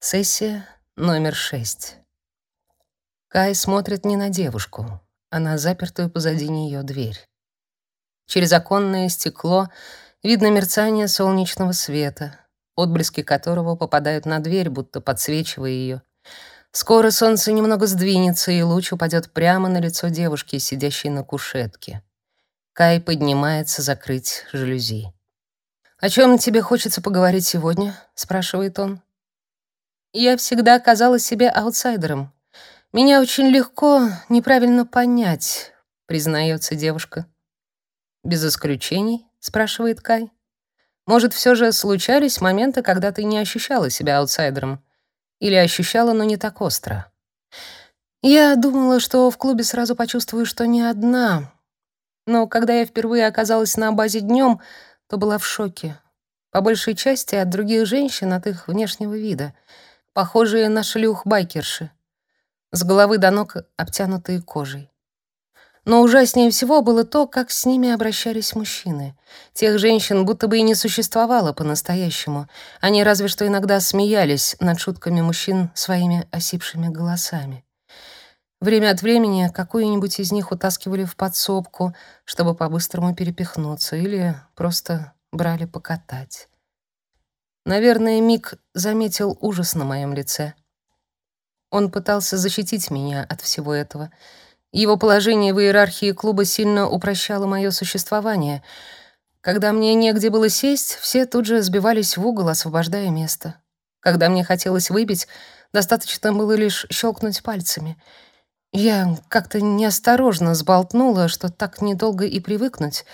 Сессия номер шесть. Кай смотрит не на девушку, а на запертую позади нее дверь. Через оконное стекло видно мерцание солнечного света, отблески которого попадают на дверь, будто подсвечивая ее. Скоро солнце немного сдвинется, и луч упадет прямо на лицо девушки, сидящей на кушетке. Кай поднимается закрыть жалюзи. «О чем тебе хочется поговорить сегодня?» — спрашивает он. Я всегда казалась себе аутсайдером. Меня очень легко неправильно понять, признается девушка. Без исключений, спрашивает Кай. Может, все же случались моменты, когда ты не ощущала себя аутсайдером или ощущала, но не так остро? Я думала, что в клубе сразу почувствую, что не одна. Но когда я впервые оказалась на базе днем, то была в шоке. По большей части от других женщин, от их внешнего вида — похожие на шлюх-байкерши, с головы до ног обтянутые кожей. Но ужаснее всего было то, как с ними обращались мужчины. Тех женщин будто бы и не существовало по-настоящему. Они разве что иногда смеялись над шутками мужчин своими осипшими голосами. Время от времени какую-нибудь из них утаскивали в подсобку, чтобы по-быстрому перепихнуться, или просто брали покатать. Наверное, Мик заметил ужас на моем лице. Он пытался защитить меня от всего этого. Его положение в иерархии клуба сильно упрощало мое существование. Когда мне негде было сесть, все тут же сбивались в угол, освобождая место. Когда мне хотелось выпить, достаточно было лишь щелкнуть пальцами. Я как-то неосторожно сболтнула, что так недолго и привыкнуть,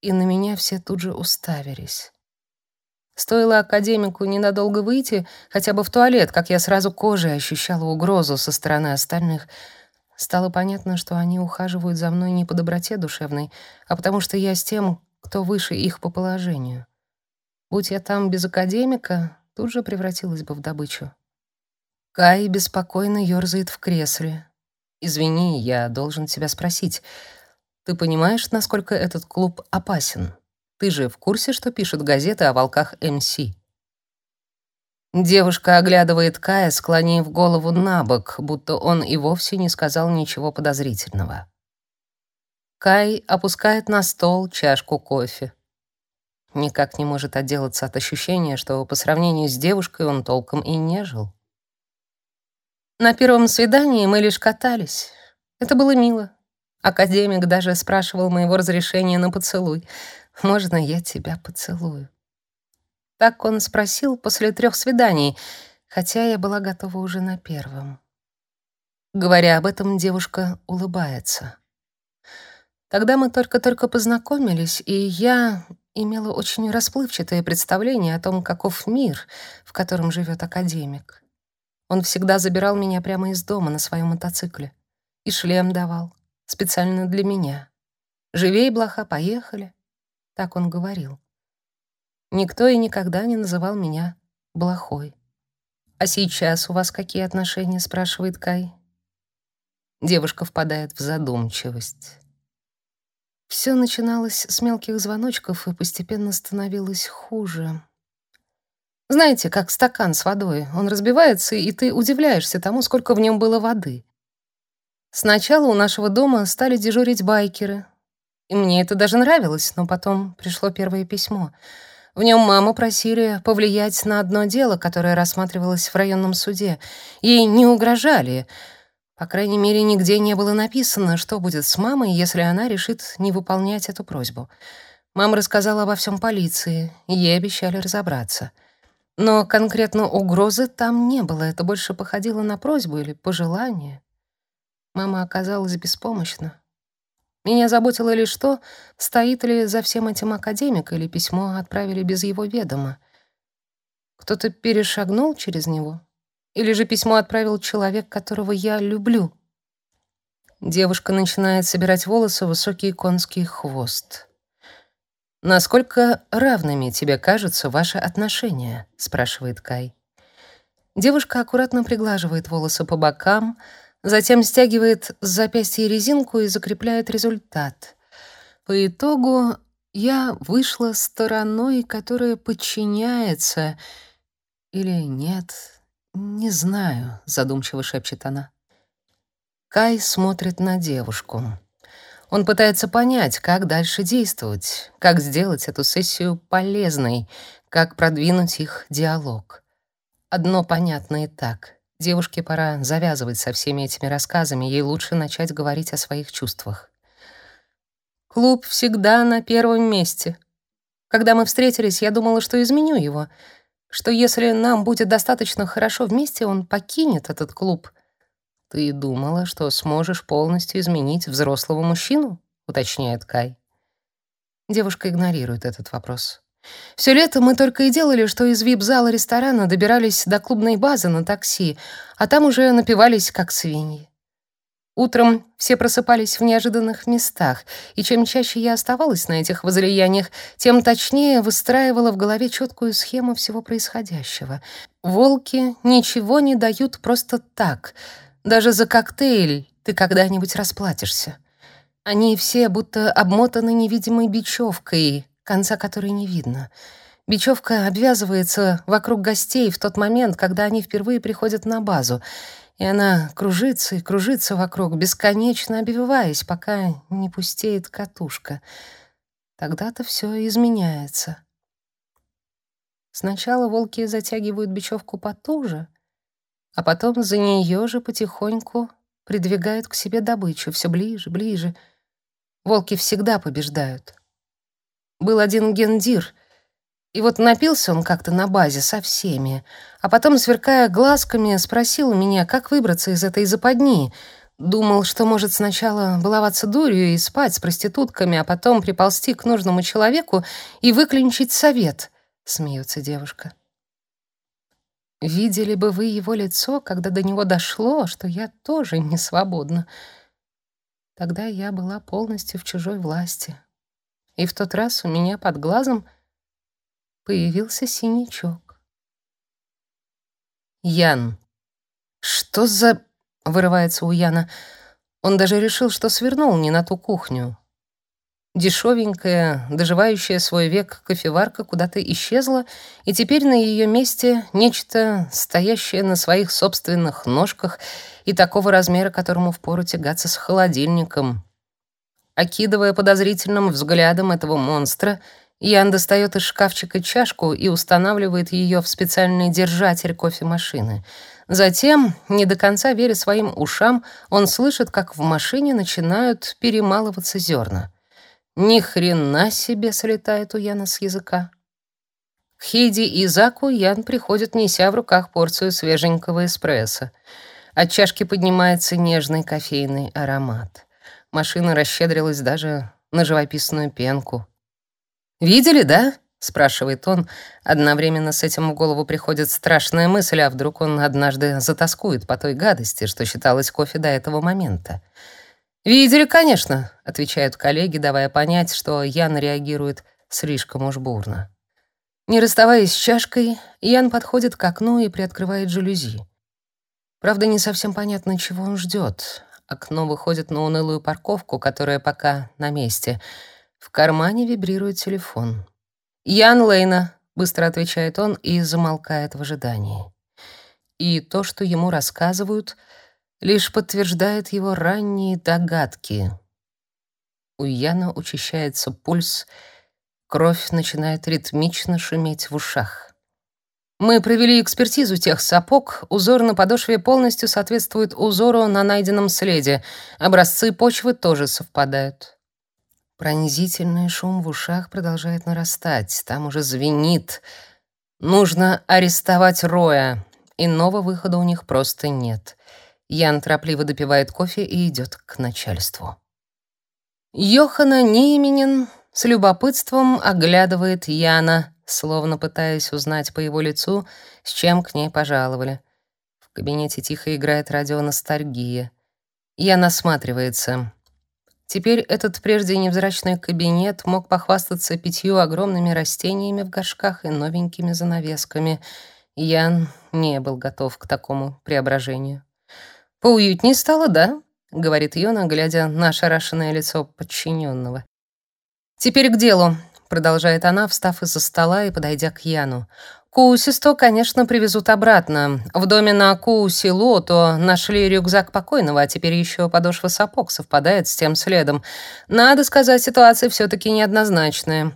и на меня все тут же уставились. Стоило академику ненадолго выйти, хотя бы в туалет, как я сразу кожей ощущала угрозу со стороны остальных. Стало понятно, что они ухаживают за мной не по доброте душевной, а потому что я с тем, кто выше их по положению. Будь я там без академика, тут же превратилась бы в добычу. Кай беспокойно ёрзает в кресле. «Извини, я должен тебя спросить. Ты понимаешь, насколько этот клуб опасен?» Ты же в курсе, что пишут газеты о волках МС? Девушка оглядывает Кая, склонив голову на бок, будто он и вовсе не сказал ничего подозрительного. Кай опускает на стол чашку кофе. Никак не может отделаться от ощущения, что по сравнению с девушкой он толком и не жил. На первом свидании мы лишь катались. Это было мило. Академик даже спрашивал моего разрешения на поцелуй. Можно я тебя поцелую? Так он спросил после трех свиданий, хотя я была готова уже на первом. Говоря об этом, девушка улыбается. Тогда мы только-только познакомились, и я имела очень расплывчатое представление о том, каков мир, в котором живет академик. Он всегда забирал меня прямо из дома на своем мотоцикле и шлем давал, специально для меня. «Живей, блоха, поехали». Так он говорил. Никто и никогда не называл меня блохой. «А сейчас у вас какие отношения?» — спрашивает Кай. Девушка впадает в задумчивость. Все начиналось с мелких звоночков и постепенно становилось хуже. Знаете, как стакан с водой. Он разбивается, и ты удивляешься тому, сколько в нем было воды. Сначала у нашего дома стали дежурить байкеры, и мне это даже нравилось, но потом пришло первое письмо. В нем маму просили повлиять на одно дело, которое рассматривалось в районном суде. Ей не угрожали. По крайней мере, нигде не было написано, что будет с мамой, если она решит не выполнять эту просьбу. Мама рассказала обо всем полиции, ей обещали разобраться. Но конкретно угрозы там не было, это больше походило на просьбу или пожелание. Мама оказалась беспомощна. Меня заботило лишь то, стоит ли за всем этим академик или письмо отправили без его ведома. Кто-то перешагнул через него? Или же письмо отправил человек, которого я люблю? Девушка начинает собирать волосы в высокий конский хвост. «Насколько равными тебе кажутся ваши отношения?» — спрашивает Кай. Девушка аккуратно приглаживает волосы по бокам, Затем стягивает с запястья резинку и закрепляет результат. По итогу я вышла стороной, которая подчиняется, Или нет? Не знаю, задумчиво шепчет она. Кай смотрит на девушку. Он пытается понять, как дальше действовать, как сделать эту сессию полезной, как продвинуть их диалог. Одно понятно и так. Девушке пора завязывать со всеми этими рассказами, ей лучше начать говорить о своих чувствах. Клуб всегда на первом месте. Когда мы встретились, я думала, что изменю его, что если нам будет достаточно хорошо вместе, он покинет этот клуб. Ты думала, что сможешь полностью изменить взрослого мужчину? уточняет Кай. Девушка игнорирует этот вопрос. Все лето мы только и делали, что из вип-зала ресторана добирались до клубной базы на такси, а там уже напивались как свиньи. Утром все просыпались в неожиданных местах, и чем чаще я оставалась на этих возлияниях, тем точнее выстраивала в голове четкую схему всего происходящего. Волки ничего не дают просто так. Даже за коктейль ты когда-нибудь расплатишься. Они все будто обмотаны невидимой бечевкой, конца которой не видно. Бечевка обвязывается вокруг гостей в тот момент, когда они впервые приходят на базу, и она кружится и кружится вокруг, бесконечно обвиваясь, пока не пустеет катушка. Тогда-то все изменяется. Сначала волки затягивают бечевку потуже, а потом за нее же потихоньку придвигают к себе добычу все ближе, ближе. Волки всегда побеждают был один гендир. И вот напился он как-то на базе со всеми, а потом, сверкая глазками, спросил меня, как выбраться из этой западни. Думал, что может сначала баловаться дурью и спать с проститутками, а потом приползти к нужному человеку и выклинчить совет, смеется девушка. Видели бы вы его лицо, когда до него дошло, что я тоже не свободна. Тогда я была полностью в чужой власти. И в тот раз у меня под глазом появился синячок. Ян. Что за вырывается у Яна. Он даже решил, что свернул не на ту кухню. Дешевенькая, доживающая свой век кофеварка куда-то исчезла, и теперь на ее месте нечто, стоящее на своих собственных ножках и такого размера, которому впору тягаться с холодильником. Окидывая подозрительным взглядом этого монстра, Ян достает из шкафчика чашку и устанавливает ее в специальный держатель кофемашины. Затем, не до конца веря своим ушам, он слышит, как в машине начинают перемалываться зерна. Ни хрена себе слетает у Яна с языка. К Хиди и Заку Ян приходит, неся в руках порцию свеженького эспрессо. От чашки поднимается нежный кофейный аромат. Машина расщедрилась даже на живописную пенку. «Видели, да?» — спрашивает он. Одновременно с этим в голову приходит страшная мысль, а вдруг он однажды затаскует по той гадости, что считалось кофе до этого момента. «Видели, конечно», — отвечают коллеги, давая понять, что Ян реагирует слишком уж бурно. Не расставаясь с чашкой, Ян подходит к окну и приоткрывает жалюзи. Правда, не совсем понятно, чего он ждет. Окно выходит на унылую парковку, которая пока на месте. В кармане вибрирует телефон. «Ян Лейна», — быстро отвечает он и замолкает в ожидании. И то, что ему рассказывают, лишь подтверждает его ранние догадки. У Яна учащается пульс, кровь начинает ритмично шуметь в ушах. Мы провели экспертизу тех сапог. Узор на подошве полностью соответствует узору на найденном следе. Образцы почвы тоже совпадают. Пронзительный шум в ушах продолжает нарастать. Там уже звенит. Нужно арестовать Роя. Иного выхода у них просто нет. Ян торопливо допивает кофе и идет к начальству. Йохана Нименен с любопытством оглядывает Яна словно пытаясь узнать по его лицу, с чем к ней пожаловали. В кабинете тихо играет радио «Ностальгия». Я насматривается. Теперь этот прежде невзрачный кабинет мог похвастаться пятью огромными растениями в горшках и новенькими занавесками. Ян не был готов к такому преображению. «Поуютнее стало, да?» — говорит Йона, глядя на ошарашенное лицо подчиненного. «Теперь к делу продолжает она, встав из-за стола и подойдя к Яну. Куусисто, конечно, привезут обратно. В доме на Куусилото нашли рюкзак покойного, а теперь еще подошва сапог совпадает с тем следом. Надо сказать, ситуация все таки неоднозначная.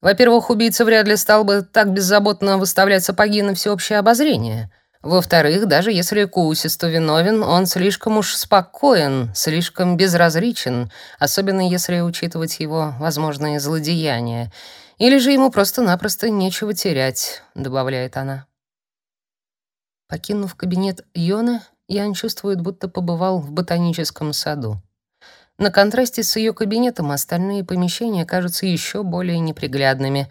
Во-первых, убийца вряд ли стал бы так беззаботно выставлять сапоги на всеобщее обозрение. Во-вторых, даже если Куусисто виновен, он слишком уж спокоен, слишком безразличен, особенно если учитывать его возможные злодеяния. Или же ему просто-напросто нечего терять, добавляет она. Покинув кабинет Йоны, Ян чувствует, будто побывал в ботаническом саду. На контрасте с ее кабинетом остальные помещения кажутся еще более неприглядными.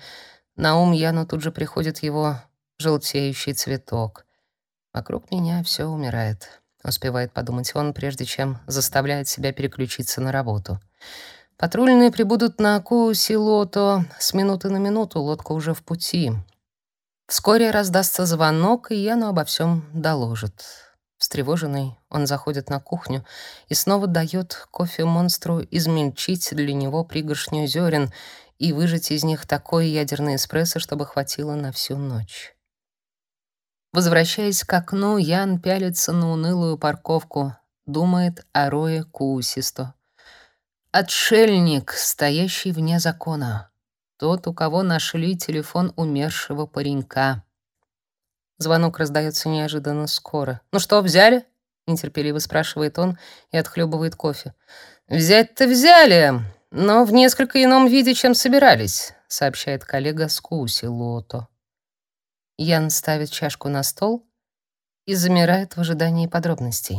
На ум Яну тут же приходит его желтеющий цветок. Вокруг меня все умирает, успевает подумать он, прежде чем заставляет себя переключиться на работу. Патрульные прибудут на Куусилото с минуты на минуту, лодка уже в пути. Вскоре раздастся звонок, и Яну обо всем доложит. Встревоженный, он заходит на кухню и снова дает кофе-монстру измельчить для него пригоршню зерен и выжать из них такой ядерный эспрессо, чтобы хватило на всю ночь. Возвращаясь к окну, Ян пялится на унылую парковку, думает о Рое Куусисто. Отшельник, стоящий вне закона. Тот, у кого нашли телефон умершего паренька. Звонок раздается неожиданно скоро. «Ну что, взяли?» — нетерпеливо спрашивает он и отхлебывает кофе. «Взять-то взяли, но в несколько ином виде, чем собирались», — сообщает коллега Скуси Лото. Ян ставит чашку на стол и замирает в ожидании подробностей.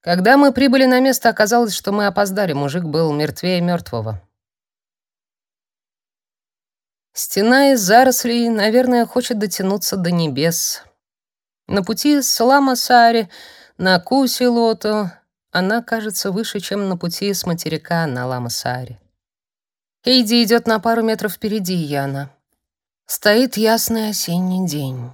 Когда мы прибыли на место, оказалось, что мы опоздали. Мужик был мертвее мертвого. Стена из зарослей, наверное, хочет дотянуться до небес. На пути с Лама-Саари на Кусилоту она кажется выше, чем на пути с материка на Лама-Саари. Кейди идет на пару метров впереди Яна. Стоит ясный осенний день.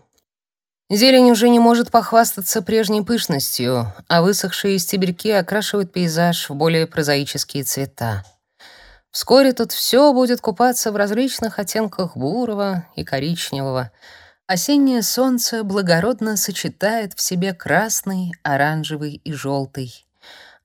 Зелень уже не может похвастаться прежней пышностью, а высохшие стебельки окрашивают пейзаж в более прозаические цвета. Вскоре тут все будет купаться в различных оттенках бурого и коричневого. Осеннее солнце благородно сочетает в себе красный, оранжевый и желтый.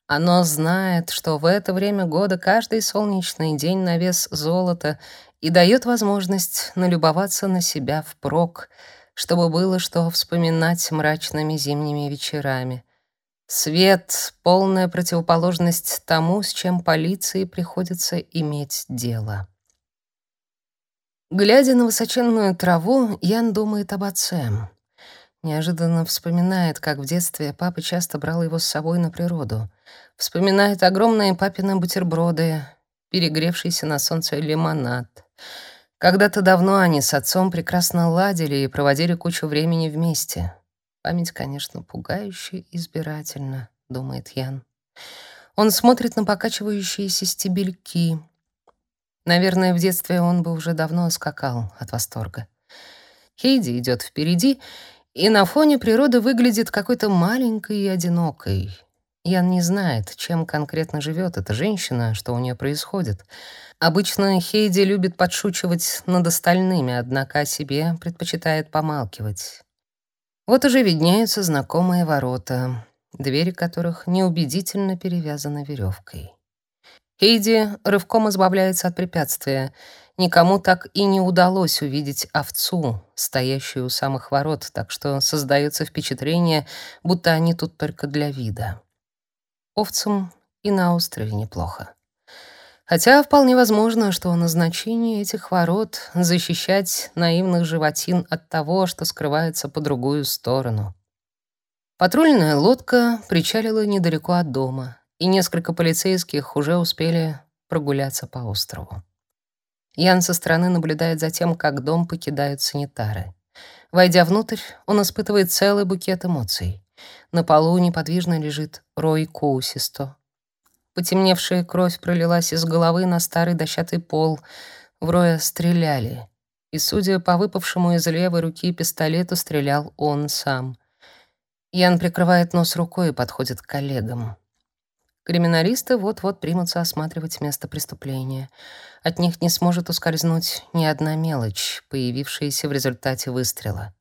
Оно знает, что в это время года каждый солнечный день на вес золота и дает возможность налюбоваться на себя впрок — чтобы было что вспоминать мрачными зимними вечерами. Свет — полная противоположность тому, с чем полиции приходится иметь дело. Глядя на высоченную траву, Ян думает об отце. Неожиданно вспоминает, как в детстве папа часто брал его с собой на природу. Вспоминает огромные папины бутерброды, перегревшийся на солнце лимонад — когда-то давно они с отцом прекрасно ладили и проводили кучу времени вместе. Память, конечно, пугающе избирательна, думает Ян. Он смотрит на покачивающиеся стебельки. Наверное, в детстве он бы уже давно скакал от восторга. Хейди идет впереди, и на фоне природы выглядит какой-то маленькой и одинокой. Ян не знает, чем конкретно живет эта женщина, что у нее происходит. Обычно Хейди любит подшучивать над остальными, однако о себе предпочитает помалкивать. Вот уже виднеются знакомые ворота, двери которых неубедительно перевязаны веревкой. Хейди рывком избавляется от препятствия. Никому так и не удалось увидеть овцу, стоящую у самых ворот, так что создается впечатление, будто они тут только для вида. Овцам и на острове неплохо. Хотя вполне возможно, что назначение этих ворот — защищать наивных животин от того, что скрывается по другую сторону. Патрульная лодка причалила недалеко от дома, и несколько полицейских уже успели прогуляться по острову. Ян со стороны наблюдает за тем, как дом покидают санитары. Войдя внутрь, он испытывает целый букет эмоций. На полу неподвижно лежит Рой Коусисто, Потемневшая кровь пролилась из головы на старый дощатый пол. В Роя стреляли. И, судя по выпавшему из левой руки пистолету, стрелял он сам. Ян прикрывает нос рукой и подходит к коллегам. Криминалисты вот-вот примутся осматривать место преступления. От них не сможет ускользнуть ни одна мелочь, появившаяся в результате выстрела.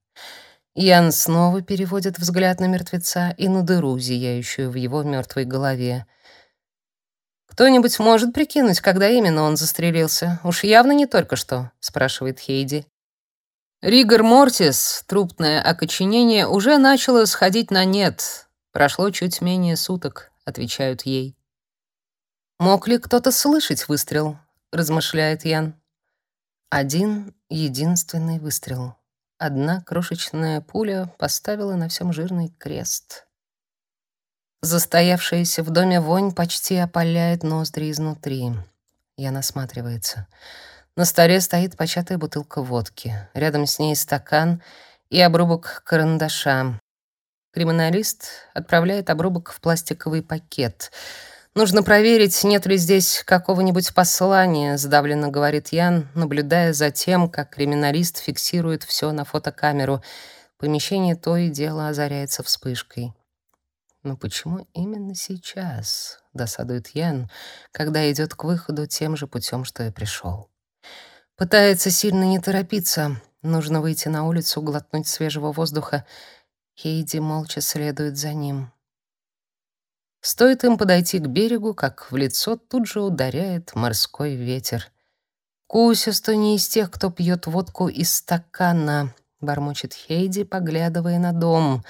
Ян снова переводит взгляд на мертвеца и на дыру, зияющую в его мертвой голове. «Кто-нибудь может прикинуть, когда именно он застрелился? Уж явно не только что», — спрашивает Хейди. Ригор мортис, трупное окоченение, уже начало сходить на нет. Прошло чуть менее суток, отвечают ей. Мог ли кто-то слышать выстрел? размышляет Ян. Один единственный выстрел. Одна крошечная пуля поставила на всем жирный крест. Застоявшаяся в доме вонь почти опаляет ноздри изнутри. Ян осматривается. На столе стоит початая бутылка водки. Рядом с ней стакан и обрубок карандаша. Криминалист отправляет обрубок в пластиковый пакет. Нужно проверить, нет ли здесь какого-нибудь послания, сдавленно говорит Ян, наблюдая за тем, как криминалист фиксирует все на фотокамеру. Помещение то и дело озаряется вспышкой. Но почему именно сейчас? досадует Ян, когда идет к выходу тем же путем, что и пришел. Пытается сильно не торопиться. Нужно выйти на улицу, глотнуть свежего воздуха. Хейди молча следует за ним. Стоит им подойти к берегу, как в лицо тут же ударяет морской ветер. Кусюста не из тех, кто пьет водку из стакана, бормочет Хейди, поглядывая на дом.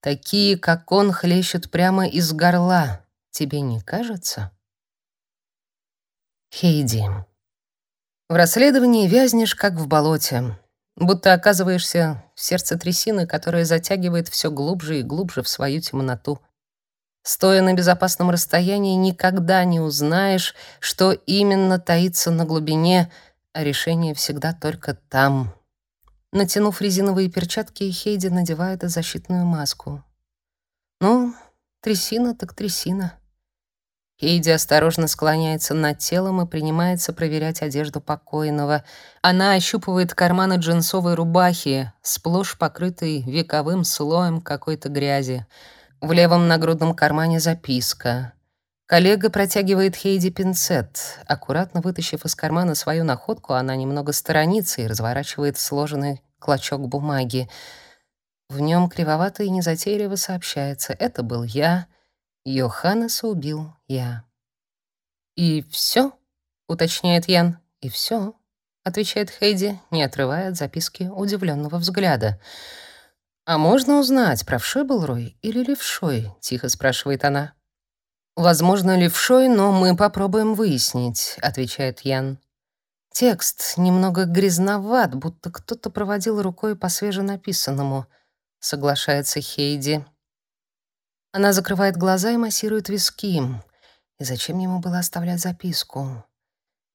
Такие, как он, хлещут прямо из горла. Тебе не кажется? Хейди. В расследовании вязнешь, как в болоте, будто оказываешься в сердце трясины, которая затягивает все глубже и глубже в свою темноту. Стоя на безопасном расстоянии, никогда не узнаешь, что именно таится на глубине, а решение всегда только там. Натянув резиновые перчатки, Хейди надевает защитную маску. Ну, трясина так трясина. Хейди осторожно склоняется над телом и принимается проверять одежду покойного. Она ощупывает карманы джинсовой рубахи, сплошь покрытой вековым слоем какой-то грязи. В левом нагрудном кармане записка. Коллега протягивает Хейди пинцет. Аккуратно вытащив из кармана свою находку, она немного сторонится и разворачивает сложенный клочок бумаги. В нем кривовато и незатейливо сообщается: "Это был я. Йоханнеса убил я". И все? уточняет Ян. И все, отвечает Хейди, не отрывая от записки удивленного взгляда. «А можно узнать, правшой был Рой или левшой?» — тихо спрашивает она. «Возможно, левшой, но мы попробуем выяснить», — отвечает Ян. Текст немного грязноват, будто кто-то проводил рукой по свеженаписанному, соглашается Хейди. Она закрывает глаза и массирует виски. И зачем ему было оставлять записку?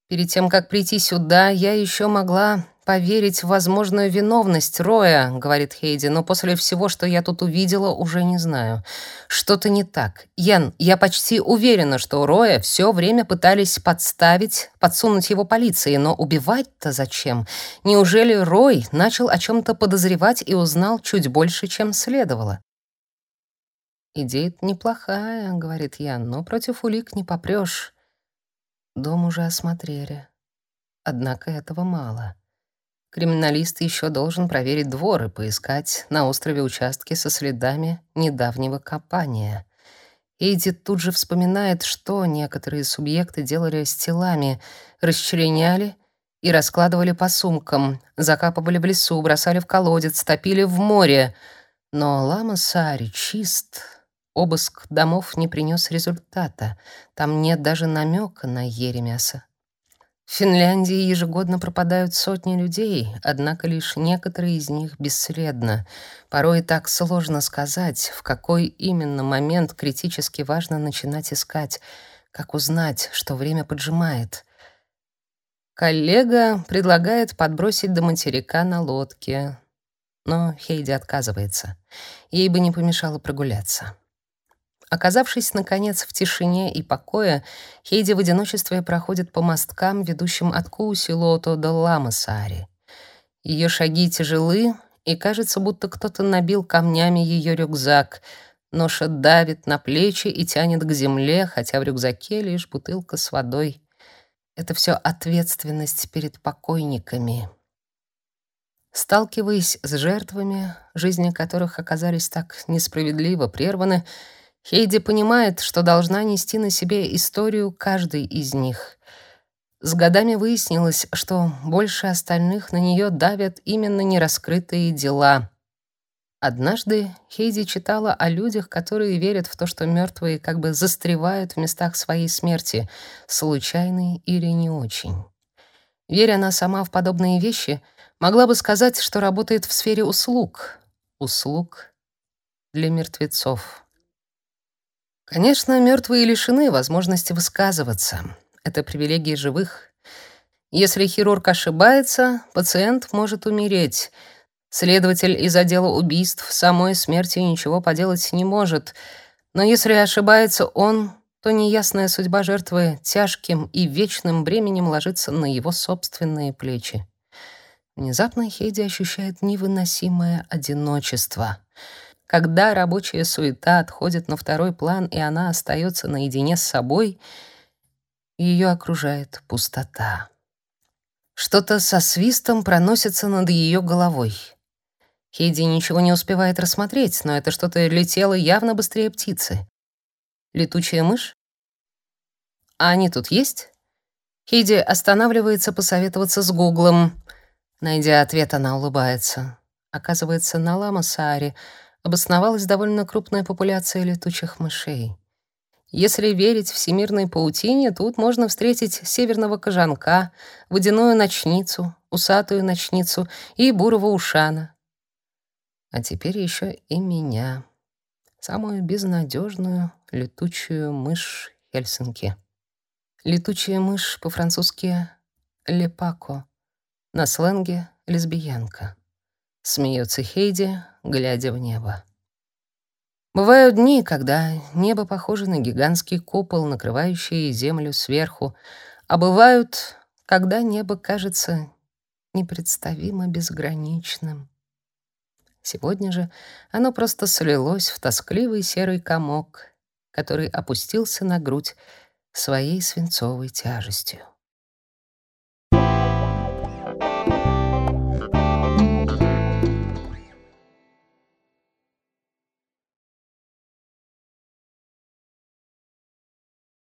Перед тем, как прийти сюда, я еще могла поверить в возможную виновность Роя, говорит Хейди, но после всего, что я тут увидела, уже не знаю. Что-то не так. Ян, я почти уверена, что Роя все время пытались подставить, подсунуть его полиции, но убивать-то зачем? Неужели Рой начал о чем то подозревать и узнал чуть больше, чем следовало? идея неплохая, говорит Ян, но против улик не попрешь. Дом уже осмотрели. Однако этого мало. Криминалист еще должен проверить двор и поискать на острове участки со следами недавнего копания. Эйди тут же вспоминает, что некоторые субъекты делали с телами, расчленяли и раскладывали по сумкам, закапывали в лесу, бросали в колодец, топили в море. Но Лама Сари чист. Обыск домов не принес результата. Там нет даже намека на Еремяса. В Финляндии ежегодно пропадают сотни людей, однако лишь некоторые из них бесследно. Порой так сложно сказать, в какой именно момент критически важно начинать искать, как узнать, что время поджимает. Коллега предлагает подбросить до материка на лодке, но Хейди отказывается. Ей бы не помешало прогуляться. Оказавшись, наконец, в тишине и покое, Хейди в одиночестве проходит по мосткам, ведущим от Куусилото до Ламасари. Ее шаги тяжелы, и кажется, будто кто-то набил камнями ее рюкзак, Ноша давит на плечи и тянет к земле, хотя в рюкзаке лишь бутылка с водой. Это все ответственность перед покойниками. Сталкиваясь с жертвами, жизни которых оказались так несправедливо прерваны, Хейди понимает, что должна нести на себе историю каждой из них. С годами выяснилось, что больше остальных на нее давят именно нераскрытые дела. Однажды Хейди читала о людях, которые верят в то, что мертвые как бы застревают в местах своей смерти, случайной или не очень. Веря она сама в подобные вещи, могла бы сказать, что работает в сфере услуг. Услуг для мертвецов. Конечно, мертвые лишены возможности высказываться. Это привилегия живых. Если хирург ошибается, пациент может умереть. Следователь из отдела убийств самой смерти ничего поделать не может. Но если ошибается он, то неясная судьба жертвы тяжким и вечным бременем ложится на его собственные плечи. Внезапно Хейди ощущает невыносимое одиночество. Когда рабочая суета отходит на второй план, и она остается наедине с собой — ее окружает пустота. Что-то со свистом проносится над ее головой. Хейди ничего не успевает рассмотреть, но это что-то летело явно быстрее птицы. Летучая мышь? А они тут есть? Хейди останавливается посоветоваться с Гуглом. Найдя ответ, она улыбается. Оказывается, на Лама-Сааре обосновалась довольно крупная популяция летучих мышей. Если верить всемирной паутине, тут можно встретить северного кожанка, водяную ночницу, усатую ночницу и бурого ушана. А теперь еще и меня, самую безнадежную летучую мышь Хельсинки. Летучая мышь по-французски «лепако», на сленге «лесбиянка». Смеется Хейди, глядя в небо. Бывают дни, когда небо похоже на гигантский купол, накрывающий землю сверху, а бывают, когда небо кажется непредставимо безграничным. Сегодня же оно просто слилось в тоскливый серый комок, который опустился на грудь своей свинцовой тяжестью.